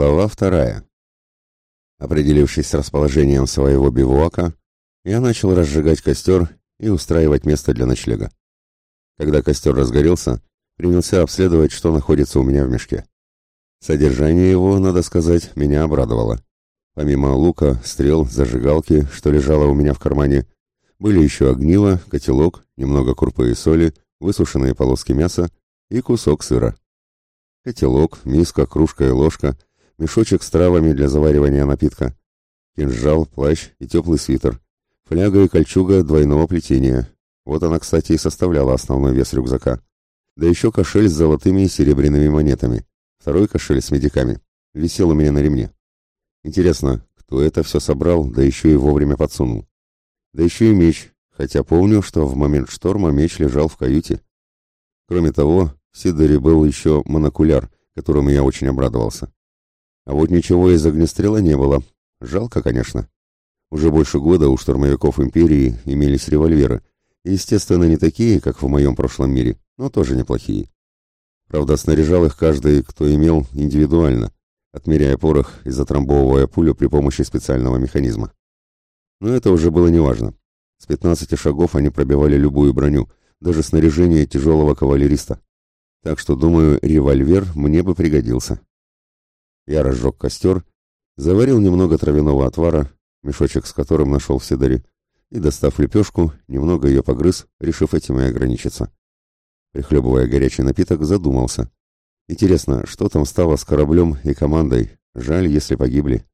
Глава вторая. Определившись с расположением своего бивуака, я начал разжигать костер и устраивать место для ночлега. Когда костер разгорелся, принялся обследовать, что находится у меня в мешке. Содержание его, надо сказать, меня обрадовало. Помимо лука, стрел, зажигалки, что лежало у меня в кармане, были еще огниво, котелок, немного крупы и соли, высушенные полоски мяса и кусок сыра. Котелок, миска, кружка и ложка, мешочек с травами для заваривания напитка, кинжал, плащ и теплый свитер, фляга и кольчуга двойного плетения. Вот она, кстати, и составляла основной вес рюкзака. Да еще кошель с золотыми и серебряными монетами. Второй кошель с медиками. Висел у меня на ремне. Интересно, кто это все собрал, да еще и вовремя подсунул. Да еще и меч, хотя помню, что в момент шторма меч лежал в каюте. Кроме того, в Сидоре был еще монокуляр, которому я очень обрадовался. А вот ничего из огнестрела не было. Жалко, конечно. Уже больше года у штурмовиков Империи имелись револьверы. Естественно, не такие, как в моем прошлом мире, но тоже неплохие. Правда, снаряжал их каждый, кто имел, индивидуально, отмеряя порох и затрамбовывая пулю при помощи специального механизма. Но это уже было неважно. С 15 шагов они пробивали любую броню, даже снаряжение тяжелого кавалериста. Так что, думаю, револьвер мне бы пригодился. Я разжег костер, заварил немного травяного отвара, мешочек с которым нашел в Сидоре, и, достав лепешку, немного ее погрыз, решив этим и ограничиться. Прихлебывая горячий напиток, задумался. Интересно, что там стало с кораблем и командой? Жаль, если погибли.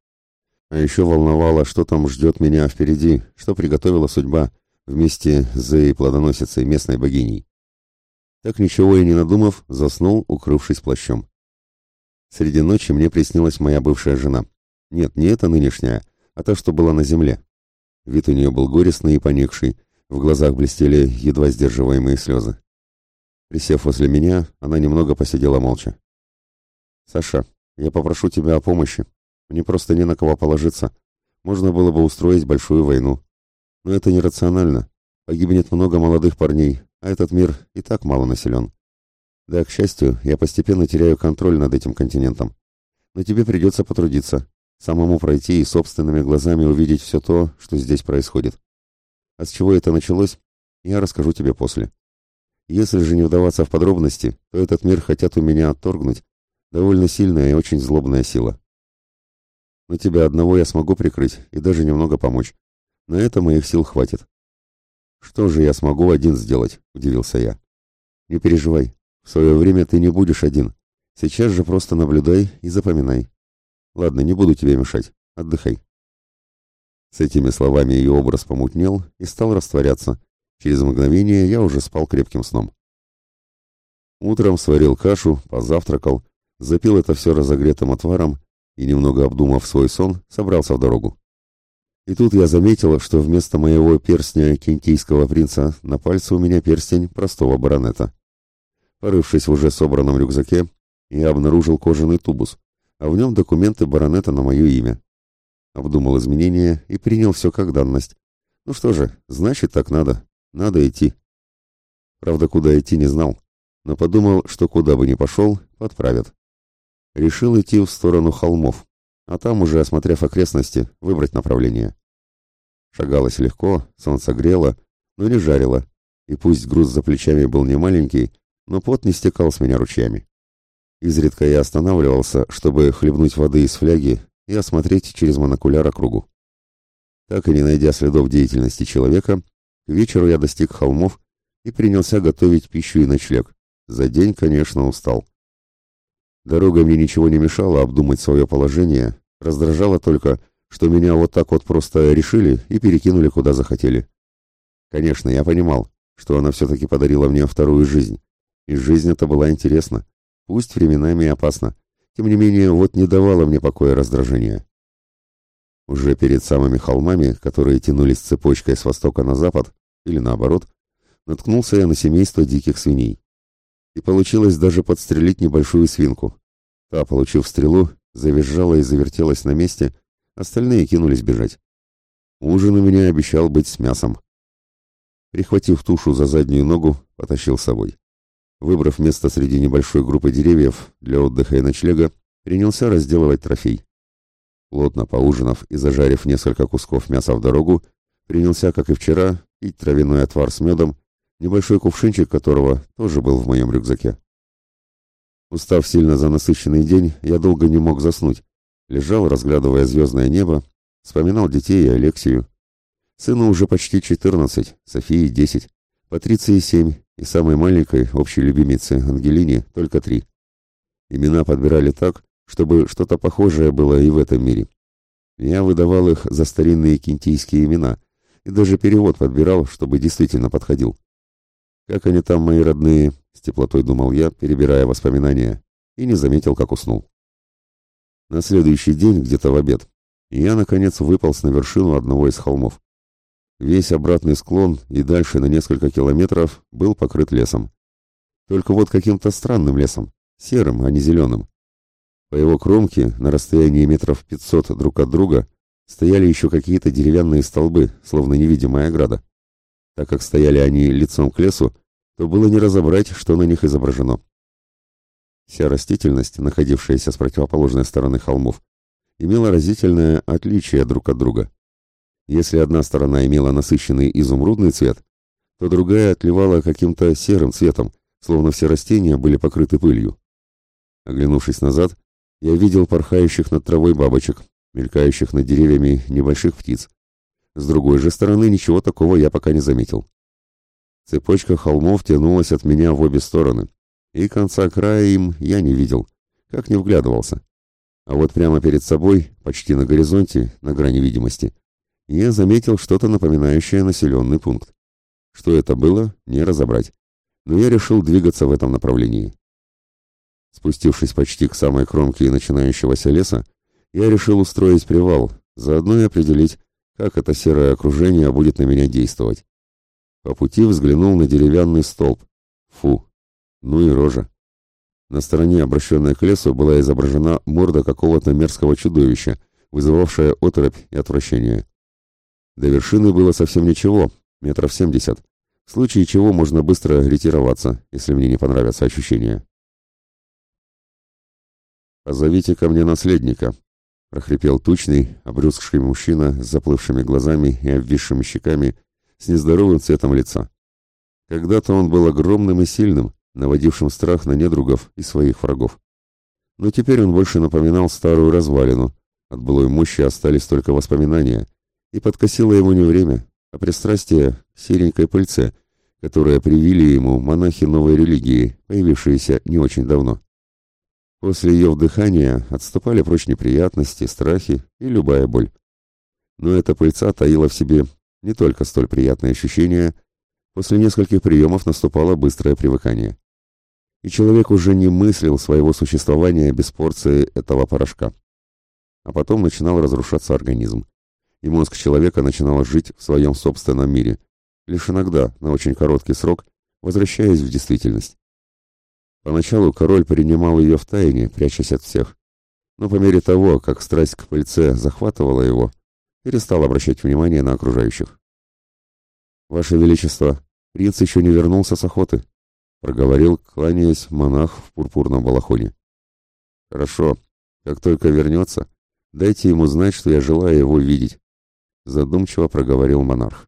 А еще волновало, что там ждет меня впереди, что приготовила судьба вместе с Зеей Плодоносицей, местной богиней. Так ничего и не надумав, заснул, укрывшись плащом. Среди ночи мне приснилась моя бывшая жена. Нет, не эта нынешняя, а та, что была на земле. Вид у нее был горестный и поникший, в глазах блестели едва сдерживаемые слезы. Присев возле меня, она немного посидела молча. «Саша, я попрошу тебя о помощи. Мне просто не на кого положиться. Можно было бы устроить большую войну. Но это нерационально. Погибнет много молодых парней, а этот мир и так мало населен. Да, к счастью, я постепенно теряю контроль над этим континентом. Но тебе придется потрудиться, самому пройти и собственными глазами увидеть все то, что здесь происходит. А с чего это началось, я расскажу тебе после. Если же не вдаваться в подробности, то этот мир хотят у меня отторгнуть. Довольно сильная и очень злобная сила. Но тебя одного я смогу прикрыть и даже немного помочь. На это моих сил хватит. «Что же я смогу один сделать?» – удивился я. «Не переживай. В свое время ты не будешь один. Сейчас же просто наблюдай и запоминай. Ладно, не буду тебе мешать. Отдыхай». С этими словами ее образ помутнел и стал растворяться. Через мгновение я уже спал крепким сном. Утром сварил кашу, позавтракал, запил это все разогретым отваром и, немного обдумав свой сон, собрался в дорогу. И тут я заметила, что вместо моего перстня кентийского принца на пальце у меня перстень простого баронета. Порывшись в уже собранном рюкзаке, я обнаружил кожаный тубус, а в нем документы баронета на мое имя. Обдумал изменения и принял все как данность. Ну что же, значит так надо. Надо идти. Правда, куда идти не знал, но подумал, что куда бы ни пошел, подправят. Решил идти в сторону холмов, а там уже, осмотрев окрестности, выбрать направление. Шагалось легко, солнце грело, но не жарило, и пусть груз за плечами был не маленький, но пот не стекал с меня ручьями. Изредка я останавливался, чтобы хлебнуть воды из фляги и осмотреть через монокуляр округу. Так и не найдя следов деятельности человека, к вечеру я достиг холмов и принялся готовить пищу и ночлег. За день, конечно, устал. Дорога мне ничего не мешала обдумать свое положение, раздражало только, что меня вот так вот просто решили и перекинули куда захотели. Конечно, я понимал, что она все-таки подарила мне вторую жизнь, и жизнь эта была интересна, пусть временами и опасна, тем не менее вот не давала мне покоя раздражения. Уже перед самыми холмами, которые тянулись цепочкой с востока на запад, или наоборот, наткнулся я на семейство диких свиней и получилось даже подстрелить небольшую свинку. Та, получив стрелу, завизжала и завертелась на месте, остальные кинулись бежать. Ужин у меня обещал быть с мясом. Прихватив тушу за заднюю ногу, потащил с собой. Выбрав место среди небольшой группы деревьев для отдыха и ночлега, принялся разделывать трофей. Плотно поужинав и зажарив несколько кусков мяса в дорогу, принялся, как и вчера, пить травяной отвар с медом, небольшой кувшинчик которого тоже был в моем рюкзаке. Устав сильно за насыщенный день, я долго не мог заснуть. Лежал, разглядывая звездное небо, вспоминал детей и Алексию. Сыну уже почти четырнадцать, Софии десять, Патриции семь и самой маленькой, общей любимице Ангелине только три. Имена подбирали так, чтобы что-то похожее было и в этом мире. Я выдавал их за старинные кентийские имена и даже перевод подбирал, чтобы действительно подходил. Как они там, мои родные, с теплотой думал я, перебирая воспоминания, и не заметил, как уснул. На следующий день, где-то в обед, я, наконец, выполз на вершину одного из холмов. Весь обратный склон и дальше на несколько километров был покрыт лесом. Только вот каким-то странным лесом, серым, а не зеленым. По его кромке, на расстоянии метров пятьсот друг от друга, стояли еще какие-то деревянные столбы, словно невидимая ограда. Так как стояли они лицом к лесу, то было не разобрать, что на них изображено. Вся растительность, находившаяся с противоположной стороны холмов, имела разительное отличие друг от друга. Если одна сторона имела насыщенный изумрудный цвет, то другая отливала каким-то серым цветом, словно все растения были покрыты пылью. Оглянувшись назад, я видел порхающих над травой бабочек, мелькающих над деревьями небольших птиц. С другой же стороны ничего такого я пока не заметил. Цепочка холмов тянулась от меня в обе стороны, и конца края им я не видел, как не вглядывался. А вот прямо перед собой, почти на горизонте, на грани видимости, я заметил что-то напоминающее населенный пункт. Что это было, не разобрать. Но я решил двигаться в этом направлении. Спустившись почти к самой кромке начинающегося леса, я решил устроить привал, заодно и определить, как это серое окружение будет на меня действовать. По пути взглянул на деревянный столб. Фу, ну и рожа. На стороне, обращенной к лесу, была изображена морда какого-то мерзкого чудовища, вызывавшая оторопь и отвращение. До вершины было совсем ничего, метров семьдесят, в случае чего можно быстро ретироваться, если мне не понравятся ощущения. «Позовите ко мне наследника», — прохрипел тучный, обрюзгший мужчина с заплывшими глазами и обвисшими щеками, с нездоровым цветом лица. Когда-то он был огромным и сильным, наводившим страх на недругов и своих врагов. Но теперь он больше напоминал старую развалину, от былой мощи остались только воспоминания, и подкосило ему не время, а пристрастие к серенькой пыльце, которое привили ему монахи новой религии, появившиеся не очень давно. После ее вдыхания отступали прочь неприятности, страхи и любая боль. Но эта пыльца таила в себе не только столь приятные ощущения, после нескольких приемов наступало быстрое привыкание. И человек уже не мыслил своего существования без порции этого порошка. А потом начинал разрушаться организм. И мозг человека начинал жить в своем собственном мире, лишь иногда, на очень короткий срок, возвращаясь в действительность. Поначалу король принимал ее в тайне, прячась от всех. Но по мере того, как страсть к пыльце захватывала его, перестал обращать внимание на окружающих. «Ваше Величество, принц еще не вернулся с охоты», — проговорил, кланяясь, монах в пурпурном балахоне. «Хорошо. Как только вернется, дайте ему знать, что я желаю его видеть», — задумчиво проговорил монарх.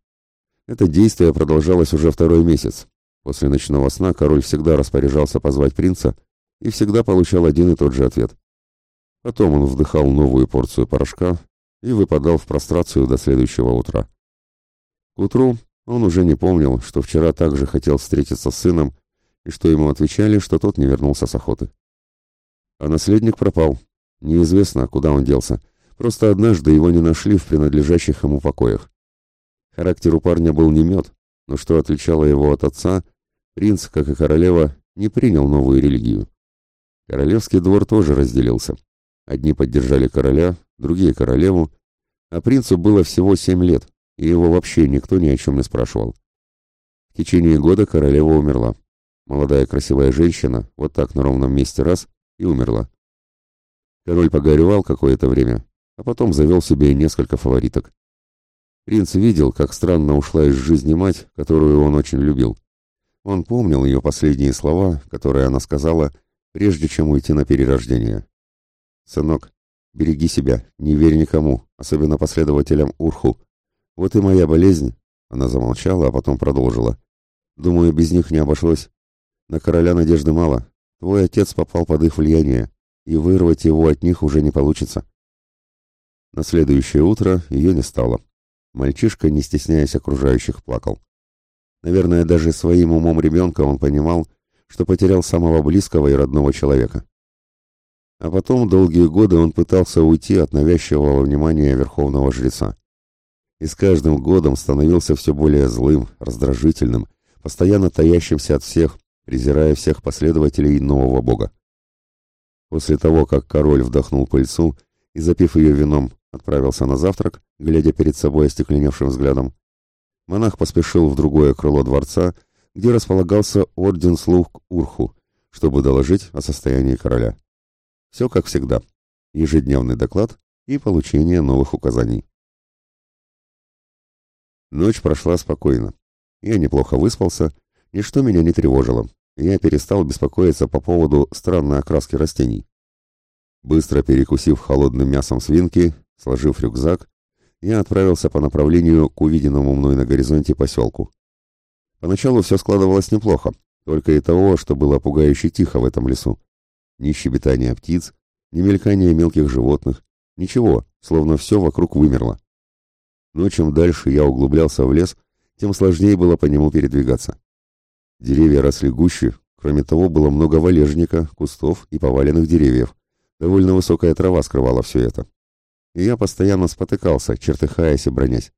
Это действие продолжалось уже второй месяц, После ночного сна король всегда распоряжался позвать принца и всегда получал один и тот же ответ. Потом он вдыхал новую порцию порошка и выпадал в прострацию до следующего утра. К утру он уже не помнил, что вчера также хотел встретиться с сыном и что ему отвечали, что тот не вернулся с охоты. А наследник пропал. Неизвестно, куда он делся. Просто однажды его не нашли в принадлежащих ему покоях. Характер у парня был не мед, но что отличало его от отца, принц, как и королева, не принял новую религию. Королевский двор тоже разделился. Одни поддержали короля, другие королеву, а принцу было всего семь лет, и его вообще никто ни о чем не спрашивал. В течение года королева умерла. Молодая красивая женщина, вот так на ровном месте раз, и умерла. Король погоревал какое-то время, а потом завел себе несколько фавориток. Принц видел, как странно ушла из жизни мать, которую он очень любил. Он помнил ее последние слова, которые она сказала, прежде чем уйти на перерождение. Сынок, береги себя, не верь никому, особенно последователям Урху. Вот и моя болезнь. Она замолчала, а потом продолжила. Думаю, без них не обошлось. На короля надежды мало. Твой отец попал под их влияние, и вырвать его от них уже не получится. На следующее утро ее не стало. Мальчишка, не стесняясь окружающих, плакал. Наверное, даже своим умом ребенка он понимал, что потерял самого близкого и родного человека. А потом долгие годы он пытался уйти от навязчивого внимания верховного жреца. И с каждым годом становился все более злым, раздражительным, постоянно таящимся от всех, презирая всех последователей нового бога. После того, как король вдохнул пыльцу и, запив ее вином, отправился на завтрак, глядя перед собой остекленевшим взглядом, монах поспешил в другое крыло дворца, где располагался орден слуг Урху, чтобы доложить о состоянии короля. Все как всегда. Ежедневный доклад и получение новых указаний. Ночь прошла спокойно. Я неплохо выспался, ничто меня не тревожило. Я перестал беспокоиться по поводу странной окраски растений. Быстро перекусив холодным мясом свинки, сложив рюкзак, я отправился по направлению к увиденному мной на горизонте поселку. Поначалу все складывалось неплохо, только и того, что было пугающе тихо в этом лесу. Ни щебетания птиц, ни мелькания мелких животных, ничего, словно все вокруг вымерло. Но чем дальше я углублялся в лес, тем сложнее было по нему передвигаться. Деревья росли гуще, кроме того, было много валежника, кустов и поваленных деревьев. Довольно высокая трава скрывала все это. И я постоянно спотыкался, чертыхаясь и бронясь.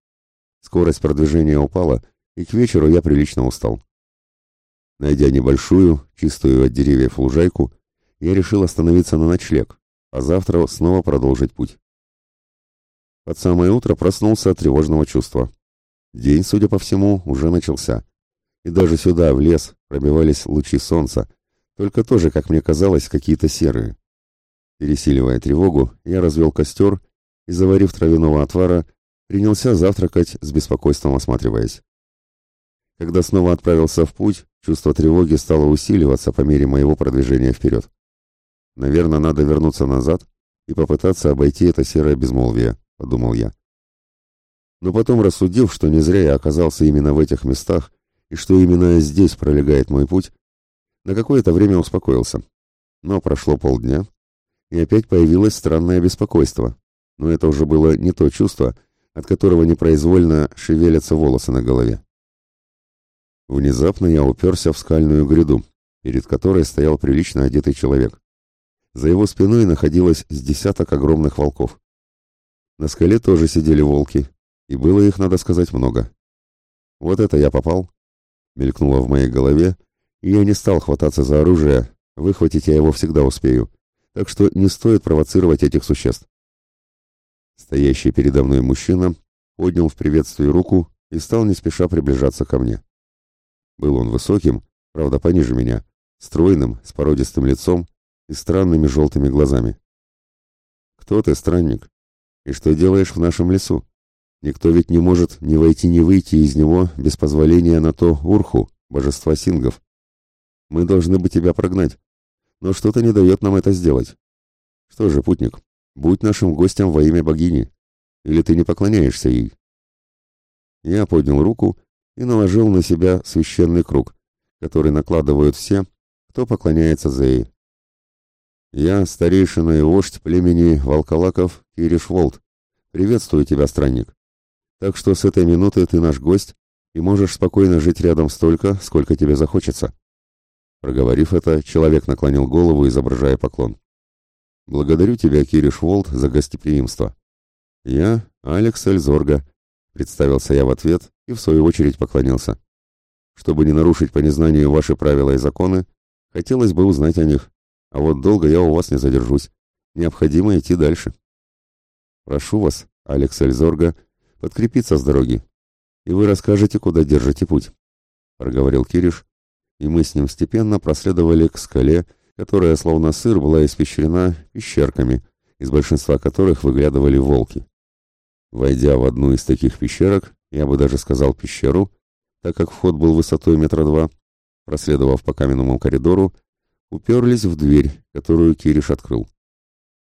Скорость продвижения упала, и к вечеру я прилично устал. Найдя небольшую, чистую от деревьев лужайку, я решил остановиться на ночлег, а завтра снова продолжить путь. Под самое утро проснулся от тревожного чувства. День, судя по всему, уже начался. И даже сюда, в лес, пробивались лучи солнца, только тоже, как мне казалось, какие-то серые. Пересиливая тревогу, я развел костер и, заварив травяного отвара, принялся завтракать, с беспокойством осматриваясь. Когда снова отправился в путь, чувство тревоги стало усиливаться по мере моего продвижения вперед. Наверное, надо вернуться назад и попытаться обойти это серое безмолвие подумал я. Но потом рассудив, что не зря я оказался именно в этих местах и что именно здесь пролегает мой путь, на какое-то время успокоился. Но прошло полдня, и опять появилось странное беспокойство. Но это уже было не то чувство, от которого непроизвольно шевелятся волосы на голове. Внезапно я уперся в скальную гряду, перед которой стоял прилично одетый человек. За его спиной находилось с десяток огромных волков. На скале тоже сидели волки, и было их, надо сказать, много. Вот это я попал, мелькнуло в моей голове, и я не стал хвататься за оружие, выхватить я его всегда успею, так что не стоит провоцировать этих существ. Стоящий передо мной мужчина поднял в приветствии руку и стал не спеша приближаться ко мне. Был он высоким, правда пониже меня, стройным, с породистым лицом и странными желтыми глазами. «Кто ты, странник?» И что делаешь в нашем лесу? Никто ведь не может ни войти, ни выйти из него без позволения на то Урху, божества сингов. Мы должны бы тебя прогнать, но что-то не дает нам это сделать. Что же, путник, будь нашим гостем во имя богини, или ты не поклоняешься ей?» Я поднял руку и наложил на себя священный круг, который накладывают все, кто поклоняется Зее. Я, старейшина и вождь племени Волколаков Киришволд. Приветствую тебя, странник. Так что с этой минуты ты наш гость и можешь спокойно жить рядом столько, сколько тебе захочется. Проговорив это, человек наклонил голову, изображая поклон. Благодарю тебя, Киришволд, за гостеприимство. Я Алекс Эльзорга, представился я в ответ и в свою очередь поклонился. Чтобы не нарушить по незнанию ваши правила и законы, хотелось бы узнать о них. А вот долго я у вас не задержусь. Необходимо идти дальше. Прошу вас, Алекс Эльзорга, подкрепиться с дороги, и вы расскажете, куда держите путь, проговорил Кириш, и мы с ним степенно проследовали к скале, которая словно сыр была испещрена пещерками, из большинства которых выглядывали волки. Войдя в одну из таких пещерок, я бы даже сказал пещеру, так как вход был высотой метра два, проследовав по каменному коридору, уперлись в дверь, которую Кириш открыл.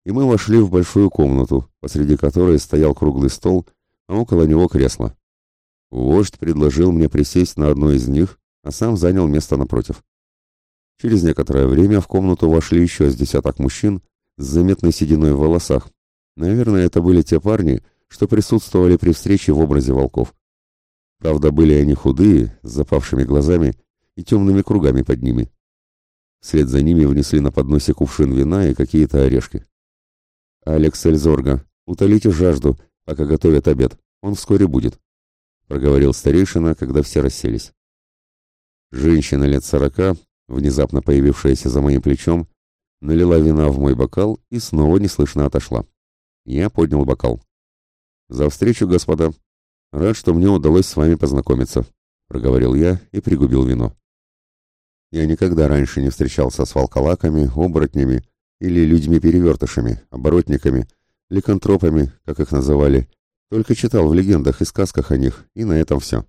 и мы вошли в большую комнату, посреди которой стоял круглый стол, а около него кресло. Вождь предложил мне присесть на одно из них, а сам занял место напротив. Через некоторое время в комнату вошли еще с десяток мужчин с заметной сединой в волосах. Наверное, это были те парни, что присутствовали при встрече в образе волков. Правда, были они худые, с запавшими глазами и темными кругами под ними. Вслед за ними внесли на подносе кувшин вина и какие-то орешки. «Алекс Эльзорга, утолите жажду, пока готовят обед. Он вскоре будет», — проговорил старейшина, когда все расселись. Женщина лет сорока, внезапно появившаяся за моим плечом, налила вина в мой бокал и снова неслышно отошла. Я поднял бокал. «За встречу, господа. Рад, что мне удалось с вами познакомиться», — проговорил я и пригубил вино. Я никогда раньше не встречался с волколаками, оборотнями или людьми-перевертышами, оборотниками, ликантропами, как их называли, только читал в легендах и сказках о них, и на этом все.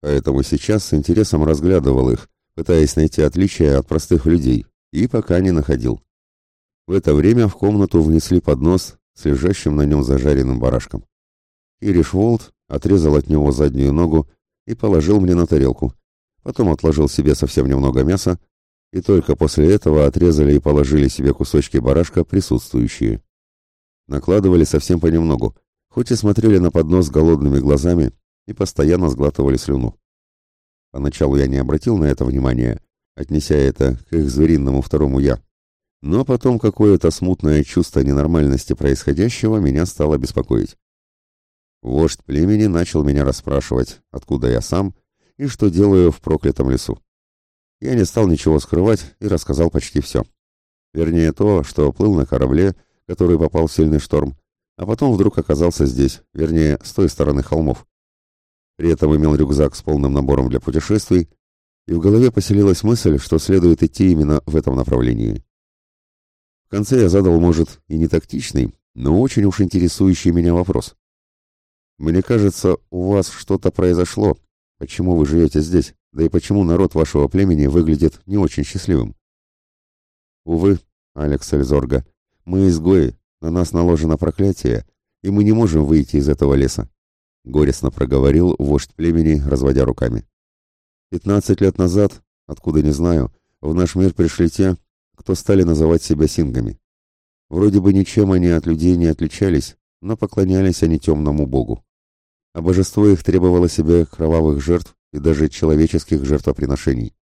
Поэтому сейчас с интересом разглядывал их, пытаясь найти отличия от простых людей, и пока не находил. В это время в комнату внесли поднос с лежащим на нем зажаренным барашком. Ириш Волт отрезал от него заднюю ногу и положил мне на тарелку, потом отложил себе совсем немного мяса, и только после этого отрезали и положили себе кусочки барашка присутствующие. Накладывали совсем понемногу, хоть и смотрели на поднос голодными глазами и постоянно сглатывали слюну. Поначалу я не обратил на это внимания, отнеся это к их зверинному второму «я». Но потом какое-то смутное чувство ненормальности происходящего меня стало беспокоить. Вождь племени начал меня расспрашивать, откуда я сам и что делаю в проклятом лесу. Я не стал ничего скрывать и рассказал почти все. Вернее, то, что плыл на корабле, который попал в сильный шторм, а потом вдруг оказался здесь, вернее, с той стороны холмов. При этом имел рюкзак с полным набором для путешествий, и в голове поселилась мысль, что следует идти именно в этом направлении. В конце я задал, может, и не тактичный, но очень уж интересующий меня вопрос. «Мне кажется, у вас что-то произошло, Почему вы живете здесь? Да и почему народ вашего племени выглядит не очень счастливым? Увы, Алекс Эльзорга, мы изгои, на нас наложено проклятие, и мы не можем выйти из этого леса. Горестно проговорил вождь племени, разводя руками. Пятнадцать лет назад, откуда не знаю, в наш мир пришли те, кто стали называть себя сингами. Вроде бы ничем они от людей не отличались, но поклонялись они темному богу а божество их требовало себе кровавых жертв и даже человеческих жертвоприношений.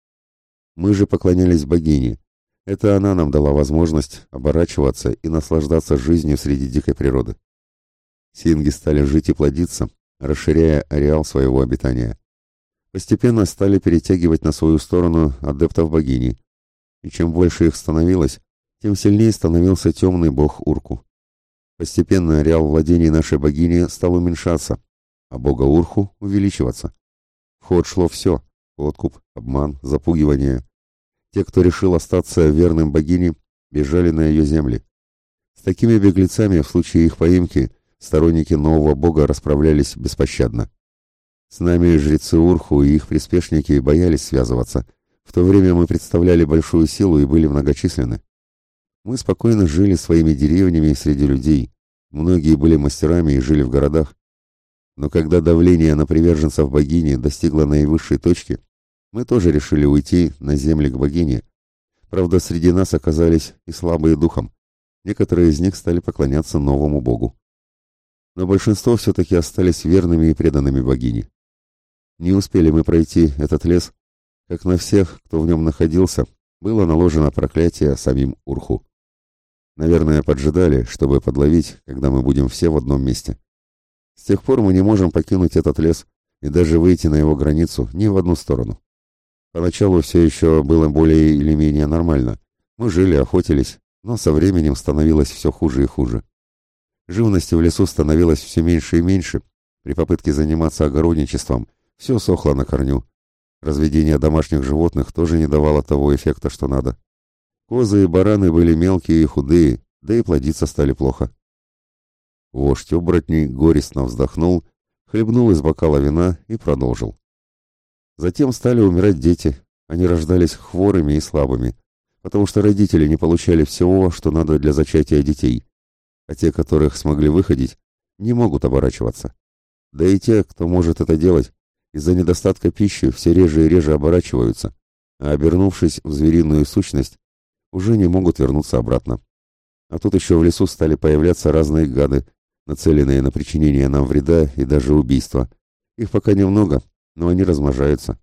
Мы же поклонялись богине. Это она нам дала возможность оборачиваться и наслаждаться жизнью среди дикой природы. Синги стали жить и плодиться, расширяя ареал своего обитания. Постепенно стали перетягивать на свою сторону адептов богини, и чем больше их становилось, тем сильнее становился темный бог Урку. Постепенно ареал владений нашей богини стал уменьшаться, а бога Урху увеличиваться. В ход шло все — откуп, обман, запугивание. Те, кто решил остаться верным богине, бежали на ее земли. С такими беглецами в случае их поимки сторонники нового бога расправлялись беспощадно. С нами жрецы Урху и их приспешники боялись связываться. В то время мы представляли большую силу и были многочисленны. Мы спокойно жили своими деревнями среди людей. Многие были мастерами и жили в городах. Но когда давление на приверженцев богини достигло наивысшей точки, мы тоже решили уйти на земли к богине. Правда, среди нас оказались и слабые духом. Некоторые из них стали поклоняться новому богу. Но большинство все-таки остались верными и преданными богине. Не успели мы пройти этот лес, как на всех, кто в нем находился, было наложено проклятие самим Урху. Наверное, поджидали, чтобы подловить, когда мы будем все в одном месте. С тех пор мы не можем покинуть этот лес и даже выйти на его границу ни в одну сторону. Поначалу все еще было более или менее нормально. Мы жили, охотились, но со временем становилось все хуже и хуже. Живности в лесу становилось все меньше и меньше. При попытке заниматься огородничеством все сохло на корню. Разведение домашних животных тоже не давало того эффекта, что надо. Козы и бараны были мелкие и худые, да и плодиться стали плохо. Вождь оборотней горестно вздохнул, хлебнул из бокала вина и продолжил. Затем стали умирать дети. Они рождались хворыми и слабыми. потому что родители не получали всего, что надо для зачатия детей, а те, которых смогли выходить, не могут оборачиваться. Да и те, кто может это делать, из-за недостатка пищи все реже и реже оборачиваются, а обернувшись в звериную сущность, уже не могут вернуться обратно. А тут еще в лесу стали появляться разные гады, нацеленные на причинение нам вреда и даже убийства. Их пока немного, но они размножаются.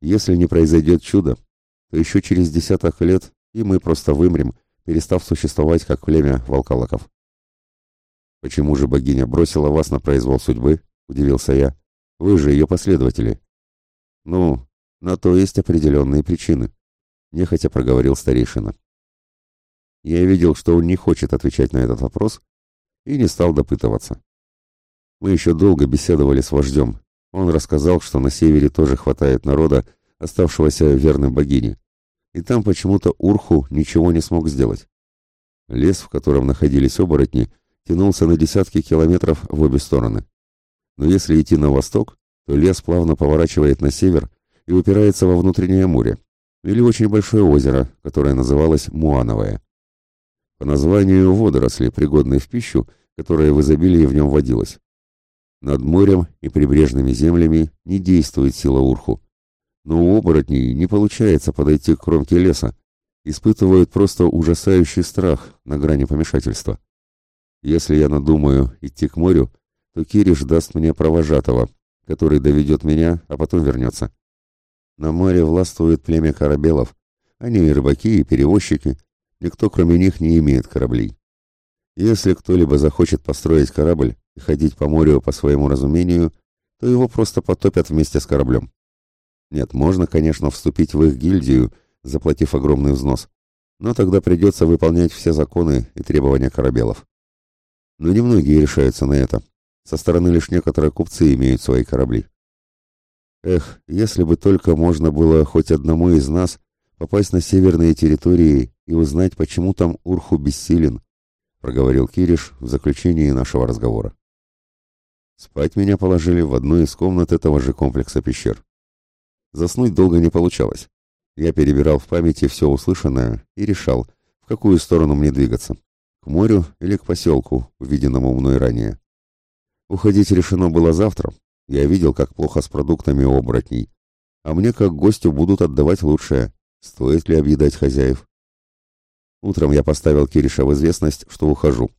Если не произойдет чудо, то еще через десяток лет и мы просто вымрем, перестав существовать как племя волколаков. «Почему же богиня бросила вас на произвол судьбы?» — удивился я. «Вы же ее последователи». «Ну, на то есть определенные причины», — нехотя проговорил старейшина. Я видел, что он не хочет отвечать на этот вопрос, и не стал допытываться. Мы еще долго беседовали с вождем. Он рассказал, что на севере тоже хватает народа, оставшегося верным богине, и там почему-то Урху ничего не смог сделать. Лес, в котором находились оборотни, тянулся на десятки километров в обе стороны. Но если идти на восток, то лес плавно поворачивает на север и упирается во внутреннее море, или очень большое озеро, которое называлось Муановое. По названию водоросли, пригодной в пищу, которая в изобилии в нем водилась. Над морем и прибрежными землями не действует сила Урху, но у оборотней не получается подойти к кромке леса, испытывают просто ужасающий страх на грани помешательства. Если я надумаю идти к морю, то Кириш даст мне провожатого, который доведет меня, а потом вернется. На море властвует племя корабелов. Они и рыбаки, и перевозчики. Никто, кроме них, не имеет кораблей. Если кто-либо захочет построить корабль и ходить по морю по своему разумению, то его просто потопят вместе с кораблем. Нет, можно, конечно, вступить в их гильдию, заплатив огромный взнос, но тогда придется выполнять все законы и требования корабелов. Но немногие решаются на это. Со стороны лишь некоторые купцы имеют свои корабли. Эх, если бы только можно было хоть одному из нас попасть на северные территории и узнать, почему там Урху бессилен, проговорил Кириш в заключении нашего разговора. Спать меня положили в одну из комнат этого же комплекса пещер. Заснуть долго не получалось. Я перебирал в памяти все услышанное и решал, в какую сторону мне двигаться – морю или к поселку, увиденному мной ранее. Уходить решено было завтра. Я видел, как плохо с продуктами оборотней. А мне, как гостю, будут отдавать лучшее. Стоит ли объедать хозяев? Утром я поставил Кириша в известность, что ухожу.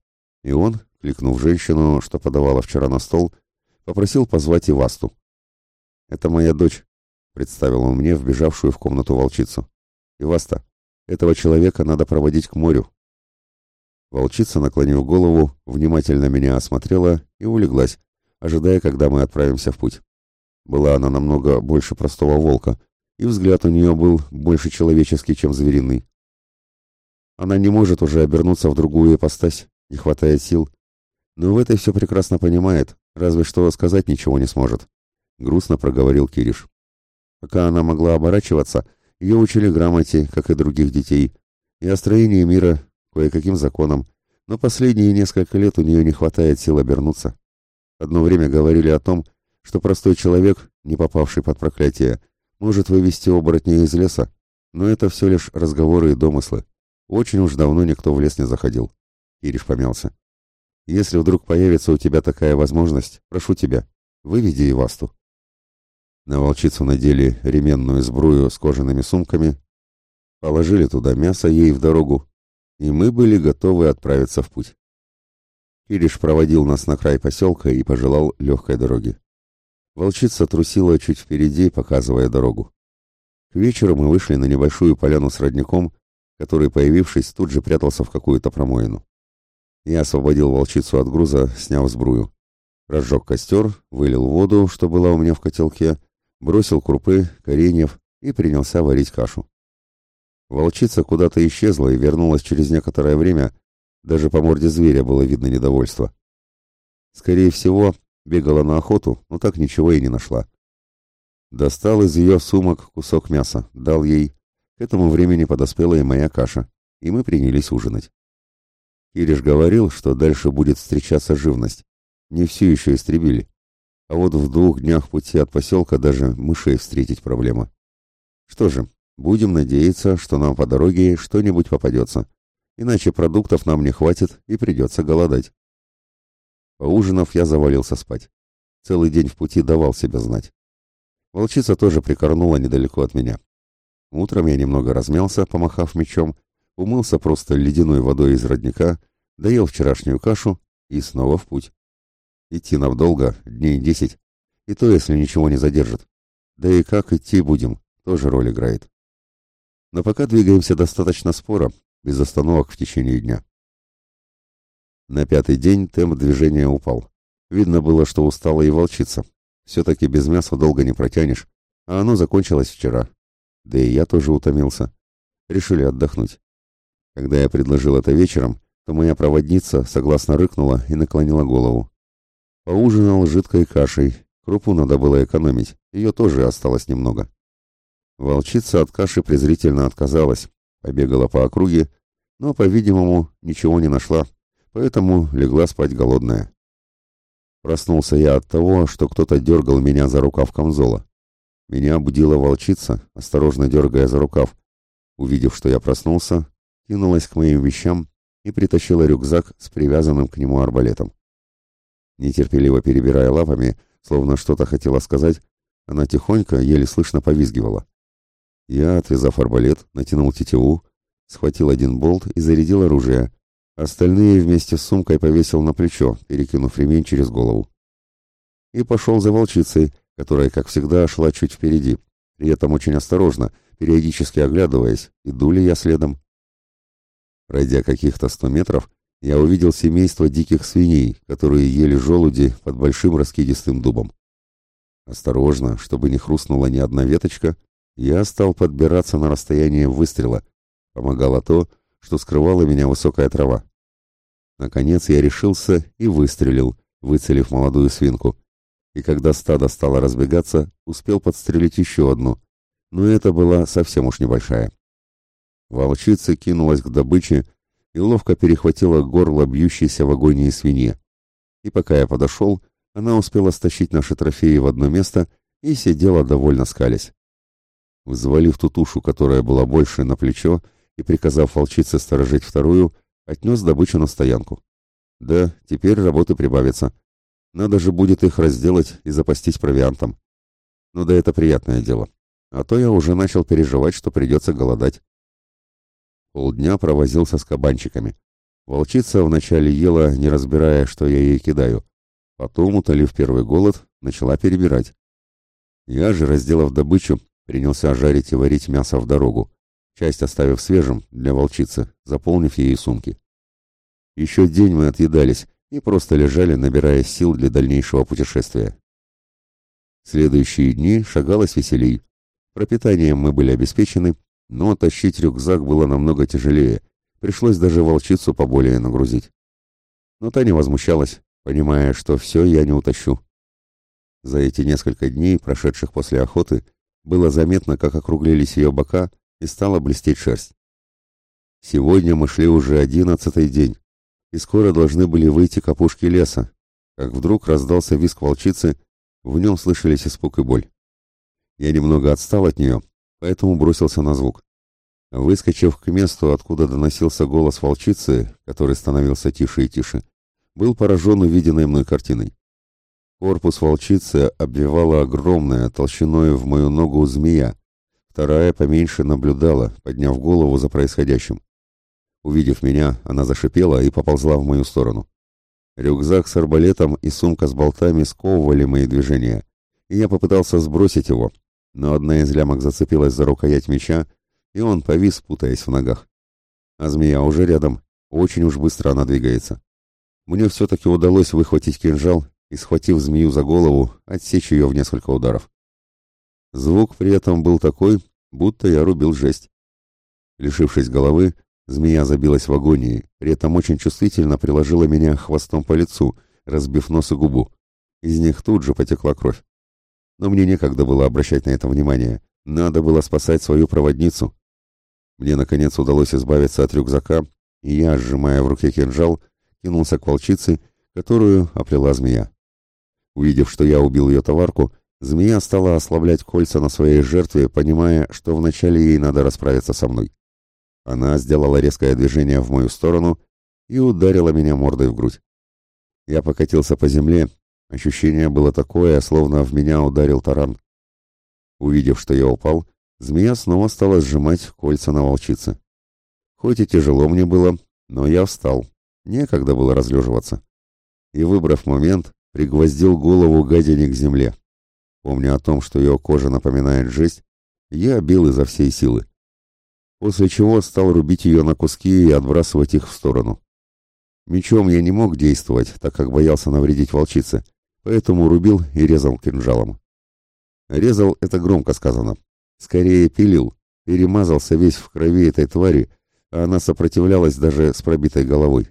И он, кликнув женщину, что подавала вчера на стол, попросил позвать Ивасту. «Это моя дочь», представил он мне вбежавшую в комнату волчицу. «Иваста, этого человека надо проводить к морю». Волчица, наклонив голову, внимательно меня осмотрела и улеглась, ожидая, когда мы отправимся в путь. Была она намного больше простого волка, и взгляд у нее был больше человеческий, чем звериный. Она не может уже обернуться в другую ипостась, не хватает сил. Но в этой все прекрасно понимает, разве что сказать ничего не сможет. Грустно проговорил Кириш. Пока она могла оборачиваться, ее учили грамоте, как и других детей, и о строении мира, кое-каким законам, но последние несколько лет у нее не хватает сил обернуться. Одно время говорили о том, что простой человек, не попавший под проклятие, может вывести оборотня из леса, но это все лишь разговоры и домыслы. Очень уж давно никто в лес не заходил. Ириш помялся. Если вдруг появится у тебя такая возможность, прошу тебя, выведи Ивасту. На волчицу надели ременную сбрую с кожаными сумками, положили туда мясо ей в дорогу, и мы были готовы отправиться в путь. Кириш проводил нас на край поселка и пожелал легкой дороги. Волчица трусила чуть впереди, показывая дорогу. К вечеру мы вышли на небольшую поляну с родником, который, появившись, тут же прятался в какую-то промоину. Я освободил волчицу от груза, сняв сбрую. Разжег костер, вылил воду, что была у меня в котелке, бросил крупы, кореньев и принялся варить кашу. Волчица куда-то исчезла и вернулась через некоторое время, даже по морде зверя было видно недовольство. Скорее всего, бегала на охоту, но так ничего и не нашла. Достал из ее сумок кусок мяса, дал ей. К этому времени подоспела и моя каша, и мы принялись ужинать. Кириш говорил, что дальше будет встречаться живность. Не всю еще истребили. А вот в двух днях пути от поселка даже мышей встретить проблема. Что же, Будем надеяться, что нам по дороге что-нибудь попадется. Иначе продуктов нам не хватит и придется голодать. Поужинав, я завалился спать. Целый день в пути давал себя знать. Волчица тоже прикорнула недалеко от меня. Утром я немного размялся, помахав мечом, умылся просто ледяной водой из родника, доел вчерашнюю кашу и снова в путь. Идти нам долго, дней десять, и то, если ничего не задержит. Да и как идти будем, тоже роль играет. Но пока двигаемся достаточно споро, без остановок в течение дня. На пятый день темп движения упал. Видно было, что устала и волчица. Все-таки без мяса долго не протянешь, а оно закончилось вчера. Да и я тоже утомился. Решили отдохнуть. Когда я предложил это вечером, то моя проводница согласно рыкнула и наклонила голову. Поужинал жидкой кашей. Крупу надо было экономить, ее тоже осталось немного. Волчица от каши презрительно отказалась, побегала по округе, но, по-видимому, ничего не нашла поэтому легла спать голодная. Проснулся я от того, что кто-то дергал меня за рукав камзола. Меня будила волчица, осторожно дергая за рукав. Увидев, что я проснулся, кинулась к моим вещам и притащила рюкзак с привязанным к нему арбалетом. Нетерпеливо перебирая лапами, словно что-то хотела сказать, она тихонько, еле слышно повизгивала. Я, отвязав арбалет, натянул тетиву, схватил один болт и зарядил оружие, Остальные вместе с сумкой повесил на плечо, перекинув ремень через голову. И пошел за волчицей, которая, как всегда, шла чуть впереди, при этом очень осторожно, периодически оглядываясь, иду ли я следом. Пройдя каких-то сто метров, я увидел семейство диких свиней, которые ели желуди под большим раскидистым дубом. Осторожно, чтобы не хрустнула ни одна веточка, я стал подбираться на расстояние выстрела. Помогало то, что скрывала меня высокая трава. Наконец я решился и выстрелил, выцелив молодую свинку. И когда стадо стало разбегаться, успел подстрелить еще одну, но это была совсем уж небольшая. Волчица кинулась к добыче и ловко перехватила горло бьющейся в агонии свиньи. И пока я подошел, она успела стащить наши трофеи в одно место и сидела довольно скалясь. Взвалив ту тушу, которая была больше, на плечо, и приказав волчице сторожить вторую, отнес добычу на стоянку. Да, теперь работы прибавится. Надо же будет их разделать и запастись провиантом. Ну да это приятное дело. А то я уже начал переживать, что придется голодать. Полдня провозился с кабанчиками. Волчица вначале ела, не разбирая, что я ей кидаю. Потом, утолив первый голод, начала перебирать. Я же, разделав добычу, принялся жарить и варить мясо в дорогу часть оставив свежим для волчицы, заполнив ей сумки. Еще день мы отъедались и просто лежали, набирая сил для дальнейшего путешествия. Следующие дни шагалось веселей. Пропитанием мы были обеспечены, но тащить рюкзак было намного тяжелее, пришлось даже волчицу поболее нагрузить. Но та не возмущалась, понимая, что все я не утащу. За эти несколько дней, прошедших после охоты, было заметно, как округлились ее бока и стала блестеть шерсть. Сегодня мы шли уже одиннадцатый день, и скоро должны были выйти к опушке леса, как вдруг раздался визг волчицы, в нем слышались испуг и боль. Я немного отстал от нее, поэтому бросился на звук. Выскочив к месту, откуда доносился голос волчицы, который становился тише и тише, был поражен увиденной мной картиной. Корпус волчицы обвивала огромная, толщиной в мою ногу змея, Вторая поменьше наблюдала, подняв голову за происходящим. Увидев меня, она зашипела и поползла в мою сторону. Рюкзак с арбалетом и сумка с болтами сковывали мои движения, и я попытался сбросить его, но одна из лямок зацепилась за рукоять меча, и он повис, путаясь в ногах. А змея уже рядом, очень уж быстро она двигается. Мне все-таки удалось выхватить кинжал и, схватив змею за голову, отсечь ее в несколько ударов. Звук при этом был такой, будто я рубил жесть. Лишившись головы, змея забилась в агонии, при этом очень чувствительно приложила меня хвостом по лицу, разбив нос и губу. Из них тут же потекла кровь. Но мне некогда было обращать на это внимание. Надо было спасать свою проводницу. Мне, наконец, удалось избавиться от рюкзака, и я, сжимая в руке кинжал, кинулся к волчице, которую оплела змея. Увидев, что я убил ее товарку, змея стала ослаблять кольца на своей жертве, понимая, что вначале ей надо расправиться со мной. Она сделала резкое движение в мою сторону и ударила меня мордой в грудь. Я покатился по земле, ощущение было такое, словно в меня ударил таран. Увидев, что я упал, змея снова стала сжимать кольца на волчице. Хоть и тяжело мне было, но я встал, некогда было разлеживаться. И, выбрав момент, пригвоздил голову гадине к земле. Помня о том, что ее кожа напоминает жесть, я бил изо всей силы. После чего стал рубить ее на куски и отбрасывать их в сторону. Мечом я не мог действовать, так как боялся навредить волчице, поэтому рубил и резал кинжалом. Резал — это громко сказано. Скорее пилил, перемазался весь в крови этой твари, а она сопротивлялась даже с пробитой головой.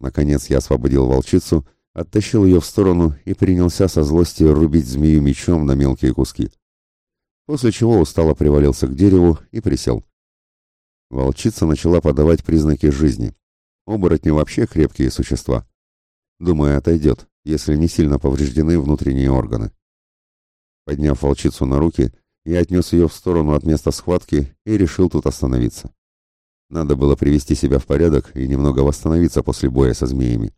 Наконец я освободил волчицу, оттащил ее в сторону и принялся со злости рубить змею мечом на мелкие куски. После чего устало привалился к дереву и присел. Волчица начала подавать признаки жизни. Оборотни вообще крепкие существа. Думаю, отойдет, если не сильно повреждены внутренние органы. Подняв волчицу на руки, я отнес ее в сторону от места схватки и решил тут остановиться. Надо было привести себя в порядок и немного восстановиться после боя со змеями.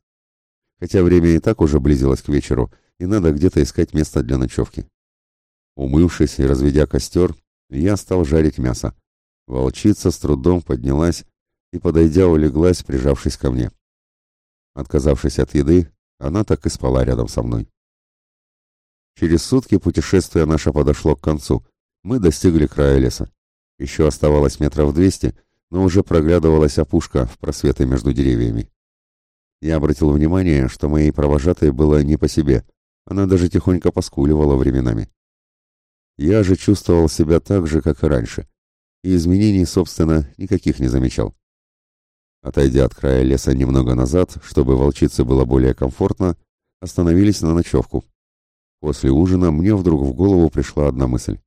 Хотя время и так уже близилось к вечеру, и надо где-то искать место для ночевки. Умывшись и разведя костер, я стал жарить мясо. Волчица с трудом поднялась и, подойдя, улеглась, прижавшись ко мне. Отказавшись от еды, она так и спала рядом со мной. Через сутки путешествие наше подошло к концу. Мы достигли края леса. Еще оставалось метров двести, но уже проглядывалась опушка в просветы между деревьями. Я обратил внимание, что моей провожатой было не по себе, она даже тихонько поскуливала временами. Я же чувствовал себя так же, как и раньше, и изменений, собственно, никаких не замечал. Отойдя от края леса немного назад, чтобы волчице было более комфортно, остановились на ночевку. После ужина мне вдруг в голову пришла одна мысль.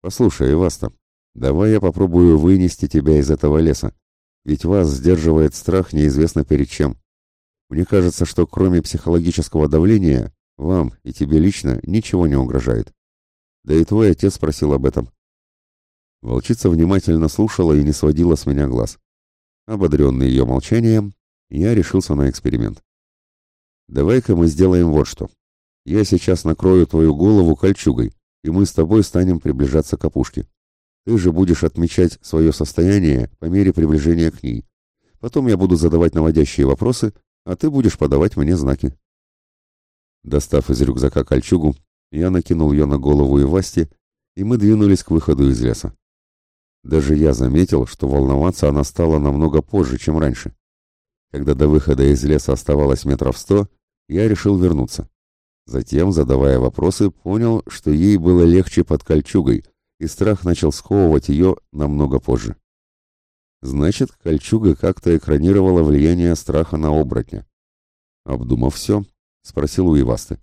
«Послушай, Иваста, Давай я попробую вынести тебя из этого леса, ведь вас сдерживает страх неизвестно перед чем. Мне кажется, что кроме психологического давления, вам и тебе лично ничего не угрожает. Да и твой отец спросил об этом. Волчица внимательно слушала и не сводила с меня глаз. Ободренный ее молчанием, я решился на эксперимент. Давай-ка мы сделаем вот что. Я сейчас накрою твою голову кольчугой, и мы с тобой станем приближаться к опушке. Ты же будешь отмечать свое состояние по мере приближения к ней. Потом я буду задавать наводящие вопросы, а ты будешь подавать мне знаки. Достав из рюкзака кольчугу, я накинул ее на голову Ивасти, и мы двинулись к выходу из леса. Даже я заметил, что волноваться она стала намного позже, чем раньше. Когда до выхода из леса оставалось метров сто, я решил вернуться. Затем, задавая вопросы, понял, что ей было легче под кольчугой, и страх начал сковывать ее намного позже. Значит, кольчуга как-то экранировала влияние страха на оборотня. Обдумав все, спросил у Ивасты.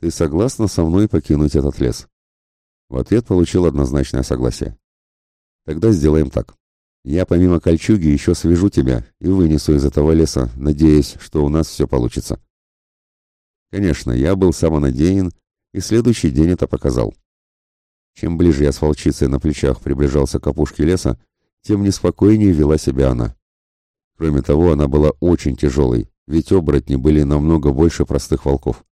«Ты согласна со мной покинуть этот лес?» В ответ получил однозначное согласие. «Тогда сделаем так. Я помимо кольчуги еще свяжу тебя и вынесу из этого леса, надеясь, что у нас все получится». Конечно, я был самонадеян, и следующий день это показал. Чем ближе я с волчицей на плечах приближался к опушке леса, тем неспокойнее вела себя она. Кроме того, она была очень тяжелой, ведь оборотни были намного больше простых волков.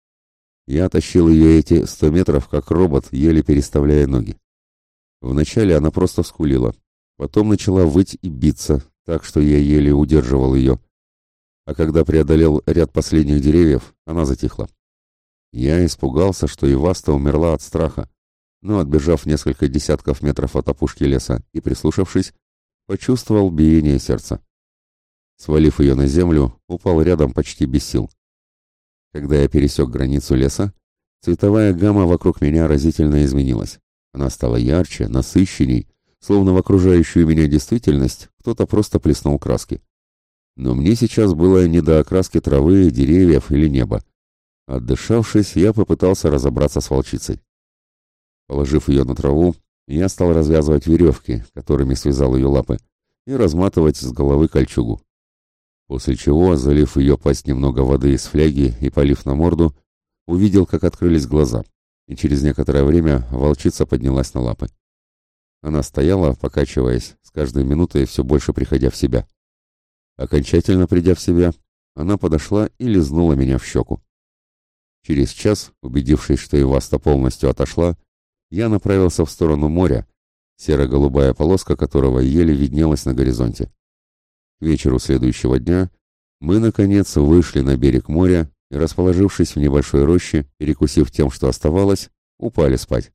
Я тащил ее эти сто метров, как робот, еле переставляя ноги. Вначале она просто скулила, потом начала выть и биться, так что я еле удерживал ее. А когда преодолел ряд последних деревьев, она затихла. Я испугался, что и Васта умерла от страха, но, отбежав несколько десятков метров от опушки леса и прислушавшись, почувствовал биение сердца. Свалив ее на землю, упал рядом почти без сил. Когда я пересек границу леса, цветовая гамма вокруг меня разительно изменилась. Она стала ярче, насыщенней, словно в окружающую меня действительность кто-то просто плеснул краски. Но мне сейчас было не до окраски травы, деревьев или неба. Отдышавшись, я попытался разобраться с волчицей. Положив ее на траву, я стал развязывать веревки, которыми связал ее лапы, и разматывать с головы кольчугу. После чего, залив ее пасть немного воды из фляги и полив на морду, увидел, как открылись глаза, и через некоторое время волчица поднялась на лапы. Она стояла, покачиваясь, с каждой минутой все больше приходя в себя. Окончательно придя в себя, она подошла и лизнула меня в щеку. Через час, убедившись, что Иваста полностью отошла, я направился в сторону моря, серо-голубая полоска которого еле виднелась на горизонте. К вечеру следующего дня мы, наконец, вышли на берег моря и, расположившись в небольшой роще, перекусив тем, что оставалось, упали спать.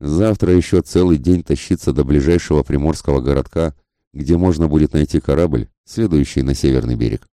Завтра еще целый день тащиться до ближайшего приморского городка, где можно будет найти корабль, следующий на северный берег.